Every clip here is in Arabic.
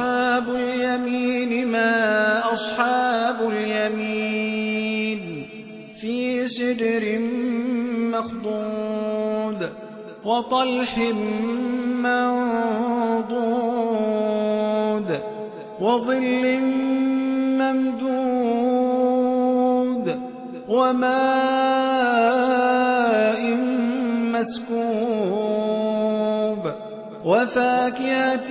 وأصحاب اليمين ما أصحاب اليمين في سدر مخضود وطلح منضود وظل ممدود وماء مسكوب وفاكهة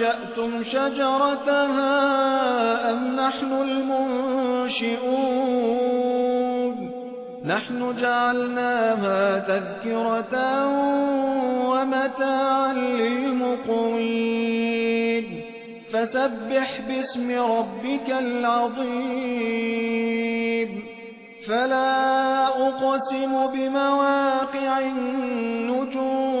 أنشأتم شجرتها أم نحن المنشئون نحن جعلناها تذكرة ومتاعا للمقوين فسبح باسم ربك العظيم فلا أقسم بمواقع النجوم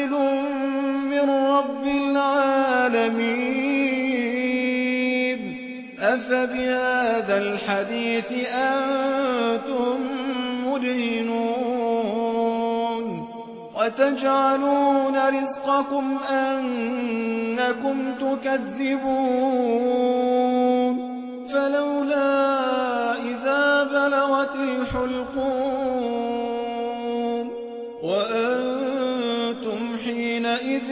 أفبهذا الحديث أنتم مدينون وتجعلون رزقكم أنكم تكذبون فلولا إذا بلغت الحلقون وأنتم حينئذ